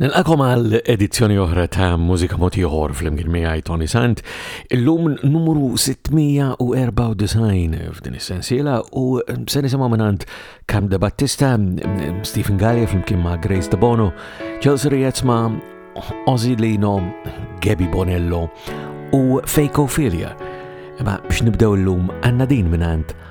Nilqakom għal edizzjoni oħra ta' Mużika Motiħor fl-imkien miegħi Tony Sant, illum numru 694 f'din is-sensiela u se nisimgħu mingħand Kam de Battista, Stephen Gallia fl-imkien ma' Grace De Bono, Chelsea Rietzma, Ozzy Lino, Gabi Bonello u Fejko Filia. Imma biex nibdew illum għandna din mingħand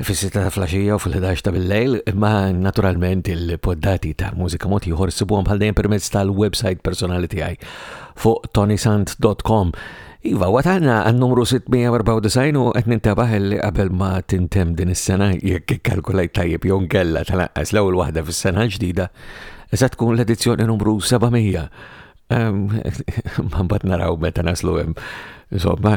fis-sitta ta' flaxija u fil-11 ta' bil-lejl, imma naturalment il-poddati ta' mużika mod ieħor sibuhom bħal dejjem permezz tal-website personali tiegħi fuq tonisant.com. Iva, watanna għan numru 694 u qed nintabaħ li qabel ma tintem din is-sena jekk ikkalkulajt tajjeb jew nkella tal-aqqas l-ewwel waħda fis-sena ġdida, se tkun l-edizzjoni numru 700 Ma mbagħad naraw meta naslu hemm. Insomma,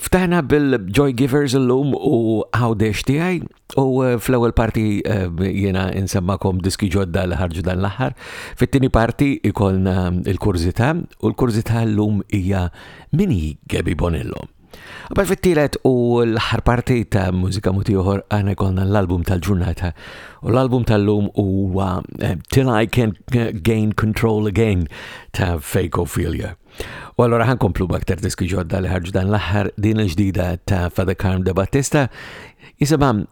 ftaħna bil-Joy Givers l-lum u għawdex tiegħi u eh, fl-ewwel parti eh, jiena insemmakom diski ġodda li ħarġu dan l-aħħar. Fit-tieni parti ikolna l-kurżità u l-kurżità l-lum hija mini Gabi Bonello. Għabel fit-tielet u l-ħar parti ta' mużika mutiħor għana kolna l-album tal-ġurnata u l-album tal-lum u eh, Till I Can Gain Control Again ta' Fake Ophelia. U għallora għan komplu baktar diski ġodda li ħarġu dan l-ħar din l-ġdida ta' Father Carm de Battista jisabam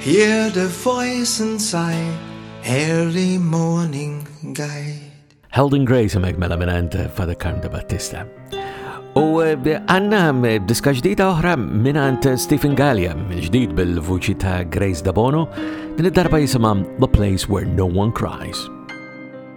Hear the voice inside, early morning guide. Held in Grace hemmhekk mela mingħand Father Carm de Battista. U eh, għanna eh, diska ġdida oħra mingħand Stephen Gallia, ġdid bil-vuċi ta' Grace Dabono, din id-darba jisimha The Place Where No One Cries.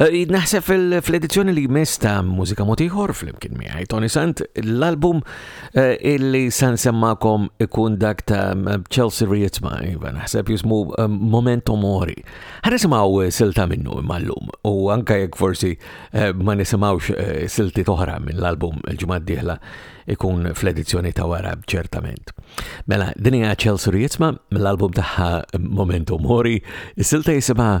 Eh, naħseb fil-edizzjoni li jmiss ta' mużika motiħor fl-imkien miħaj Tony Sant, l-album eh, illi san semmakom ikun dak ta' Chelsea Rietzma, iva, naħseb jismu eh, Momento Mori. Għan nisimaw silta minnu mallum u anka jek forsi ma nisimawx silti toħra minn l-album il-ġimad diħla ikun fl-edizzjoni ta' wara ċertament. Mela, dinja Chelsea Rietzma mill-album taħħa Momento Mori, silta jisimaw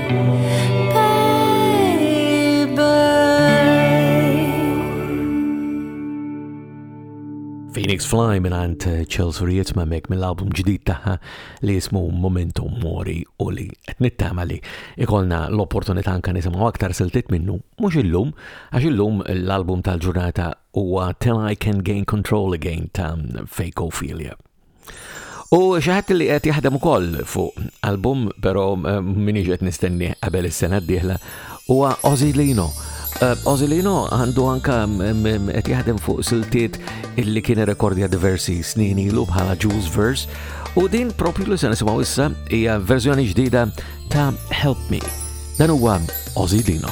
Phoenix Fly minant eh, Chelsea Rietz ma mek mill-album ġdid taħħa li jismu Momentum Mori u li nittama li ikolna l-opportunità anka nisimaw aktar siltit minnu mux illum għax illum l-album tal-ġurnata huwa Till I Can Gain Control Again ta' Fake Ophelia. U xi ħadd li qed jaħdem ukoll fuq album, però eh, minix qed nistenni qabel is-sena d-dieħla, huwa Ozilino. Eh, Ozilino għandu anka qed jaħdem fuq siltiet illi kien rekordja diversi snin ilu bħala Jules Verse u din propju li se nisimgħu issa hija verżjoni ġdida ta' Help Me. Dan huwa Ozilino.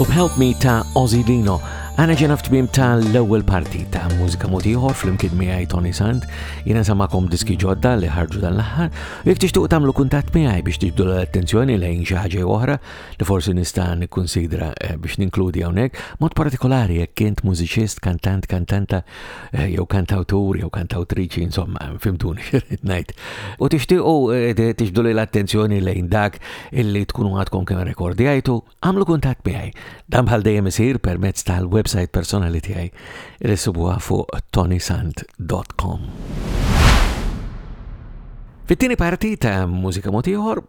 U b'Help Me ta' Ozzy Dino Għana ġena f'tmim tal-ewwel parti ta' mużika motiħor fl-imkien miegħi Tony Sand, jiena samakom diski ġodda li ħarġu dan l-aħħar, u jekk tixtuq tagħmlu kuntatt miegħi biex tiġbdu l-attenzjoni lejn xi ħaġa oħra li forsi nista' nikkunsidra eh, biex ninkludi hawnhekk, mod partikolari jekk kint mużiċist, kantant, kantanta Eh, jew kantawtur, jew kantawtriċi, insomma, fimtun xirrit najt. U tixtiqu eh, tixdu li l-attenzjoni lejn dak illi tkunu għadkom kemm rekordjajtu, għamlu kuntat miegħi. Dan bħal dejjem isir permezz tal-website personali tiegħi li sibuha fuq tonisant.com. Fit-tieni parti ta' mużika motiħor,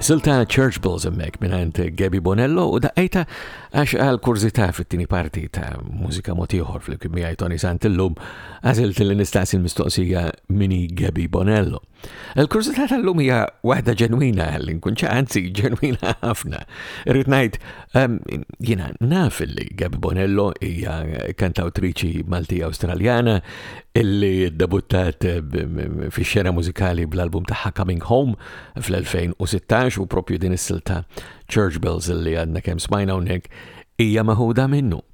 Silta Church Bells emmek minant Gabi Bonello u daqqajta għax għal kurzita fit-tini parti ta' mużika motiħor fl-kimija Tony Santillum għazilt li nistaqsi l-mistoqsija mini Gabi Bonello. Il-kurżità tal-lum hija waħda ġenwina li nkun anzi ġenwina ħafna. Irrid ngħid ehm, jiena naf li Gabi Bonello hija kantawtriċi Malti Awstraljana illi debuttat ehm, fix-xena mużikali bl-album tagħha Coming Home fl-2016 u propju din is-silta Church Bells illi għadna kemm smajna hawnhekk hija maħuda minnu.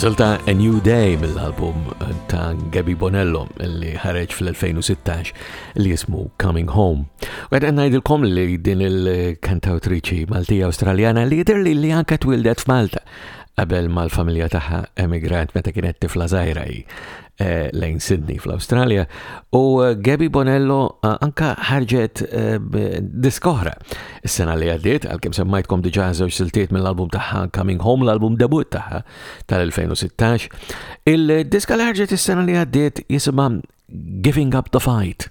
Silta A New Day mill-album ta' Gabby Bonello li ħareġ fl-2016 li jismu Coming Home. U għedna najdilkom li din il-kantautriċi Maltija Australjana li jidir li li anka twildet f'Malta qabel mal-familja tagħha emigrat meta kienet tifla zaħira Eh, lejn Sydney fl-Australja u eh, Gabi Bonello eh, anka ħarġet diskohra s-sena li għaddiet għalkemm semmajtkom diġà żewġ siltiet mill-album tagħha Coming Home l-album debut tagħha tal-2016. Il-diska li ħarġet is-sena li għaddiet jisimha Giving Up the Fight.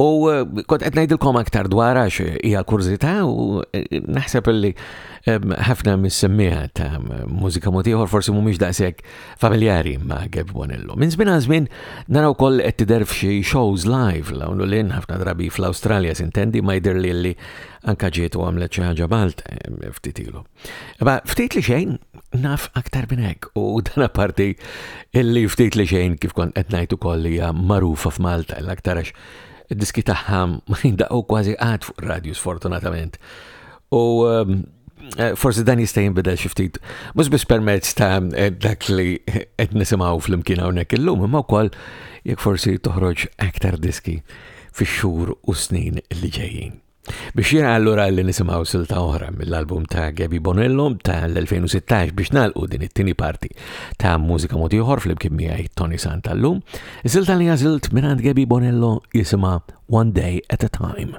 U eh, kont qed ngħidilkom aktar dwar għax eh, hija kurżità u eh, naħseb li ħafna mis-semmiħa ta' mużika motiħor forsi mhumiex daqshekk familjari ma' Geb Bonello. Minn żmien għal żmien naraw koll qed tidher f'xi shows live l hawn lin ħafna drabi fl-Awstralja sintendi ma jidher li anka ġiet u għamlet xi ħaġa Malta ftit ilu. Ma ftit li xejn naf aktar minn hekk u dan parti illi ftit li xejn kif kont qed ngħid ukoll hija magħrufa f'Malta l-aktar għax diski tagħha ma jindaqgħu kważi qatt fuq radju sfortunatament. U ehm, eh, forsi dan jista' jinbidel xi ftit mhux biss permezz ta' eh, dak li qed nisimgħu flimkien hawnhekk illum imma wkoll jekk forsi toħroġ aktar diski fix-xhur u snin li ġejjin. Biex jena allura li nisimaw silta oħra mill-album ta' Gabi Bonello ta' l-2016 biex nalqu din it-tini parti ta' mużika motiħor fl-imkien miegħi Tony Santallum, silta li għazilt minn Gabi Bonello jisima One Day at a Time.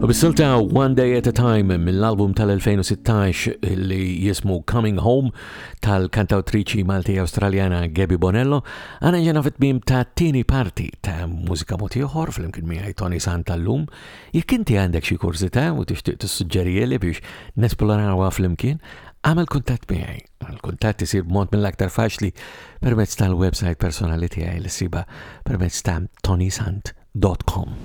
U bis-silta One Day at a Time mill-album tal-2016 li jismu Coming Home tal-kantawtriċi Malti Awstraljana Gabi Bonello, għana ġena fit-tmim ta' tini parti ta' mużika moti oħor fl-imkien miħaj Tony Sant tal-lum. Jek inti għandek xie kurzita u tixtieq tissuġġerijeli biex nesplorawa fl-imkien, għamel kuntat miħaj. Il-kuntatt isir b'mod mill-aktar faċli permezz tal-website personali tiegħi li siba permezz ta' tonisant.com.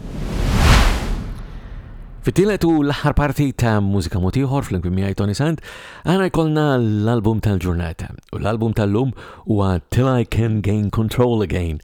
Fittilet u l-aħħar parti ta' mużika motiħor fl-imkien miegħi Tony Sant, għana jkollna l-album tal-ġurnata u l-album tal-lum huwa Till I Can Gain Control Again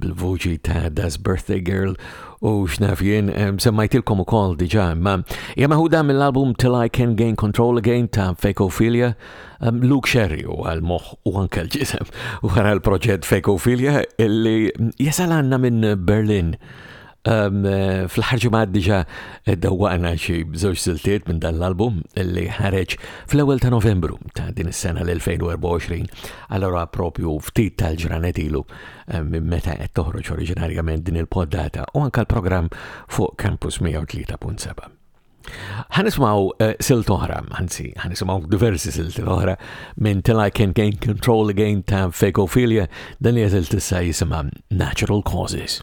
bil-vuċi ta' Das Birthday Girl u xnaf jien semmajtilkom ukoll diġà imma hija meħuda mill-album Till I Can Gain Control Again ta' Fecophilia Luke Sherry u għal moħ u anke l-ġisem wara l-proġett Fecophilia illi jasal għandna minn Berlin Fl-ħar ġimgħat diġà dawwaqna xi żewġ siltiet minn dan l-album li ħareġ fl-ewwel ta' Novembru ta' din is-sena l-2024. Allora propju ftit tal-ġranet ilu minn meta qed toħroġ oriġinarjament din il-poddata u anke l-programm fuq Campus 103.7. Ħanismaw eh, silt oħra, anzi, ħanismaw diversi silt oħra minn Till I Can Gain Control Again ta' Fekophilia, dan jeżil tissa jisima Natural Causes.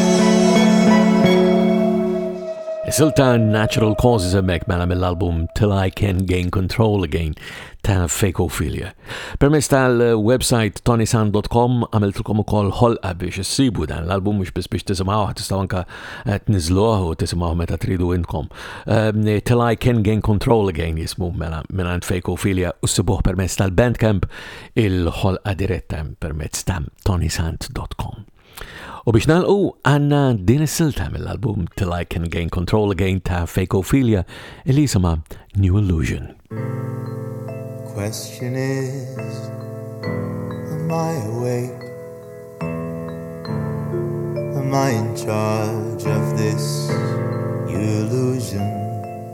Silta Natural Causes emmek mela mill-album Till I Can Gain Control Again ta' Fakophilia. Permess tal-website tonisan.com għamiltrukom u koll ħolqa biex issibu dan l-album mux biex biex tisimaw, tistaw anka eh, tnizluħ u tisimaw meta tridu intkom. Ehm, Till I Can Gain Control Again jismu mela minnant Fakophilia u sibuħ permess tal-bandcamp il-ħolqa diretta permess ta' tonisan.com. U biex nalqu għanna din is-silta mill-album Till I Can Gain Control Again ta' Fakophilia li jisima New Illusion. Question is, am I awake? Am I in charge of this illusion?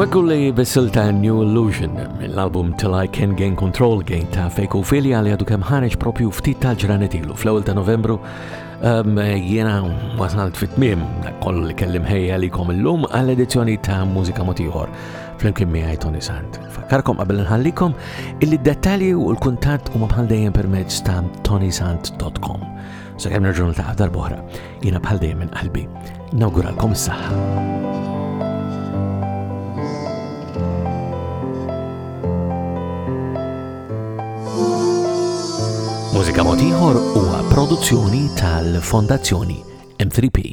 Wekku li bissil ta' New Illusion mill-album Till I Can Gain Control Gain ta' fejku filja li għadu kem ħareġ propju ftit tal-ġranet ilu fl-ewwel ta' Novembru Jena wasalt fit-tmiem kollu li kellim ħejja li kom illum għall-edizzjoni ta' Mużika Motiħor fl-imkien miegħi Tony Sant. Fakkarkom qabel nħallikom illi d-dettalji u l-kuntatt huma bħal dejjem permezz ta' tonysant.com. Sakemm nerġgħu niltaqgħu darb'oħra, jiena bħal dejjem minn qalbi. Nawguralkom is-saħħa. Mużika Motiħor huwa produzzjoni tal-Fondazzjoni M3P.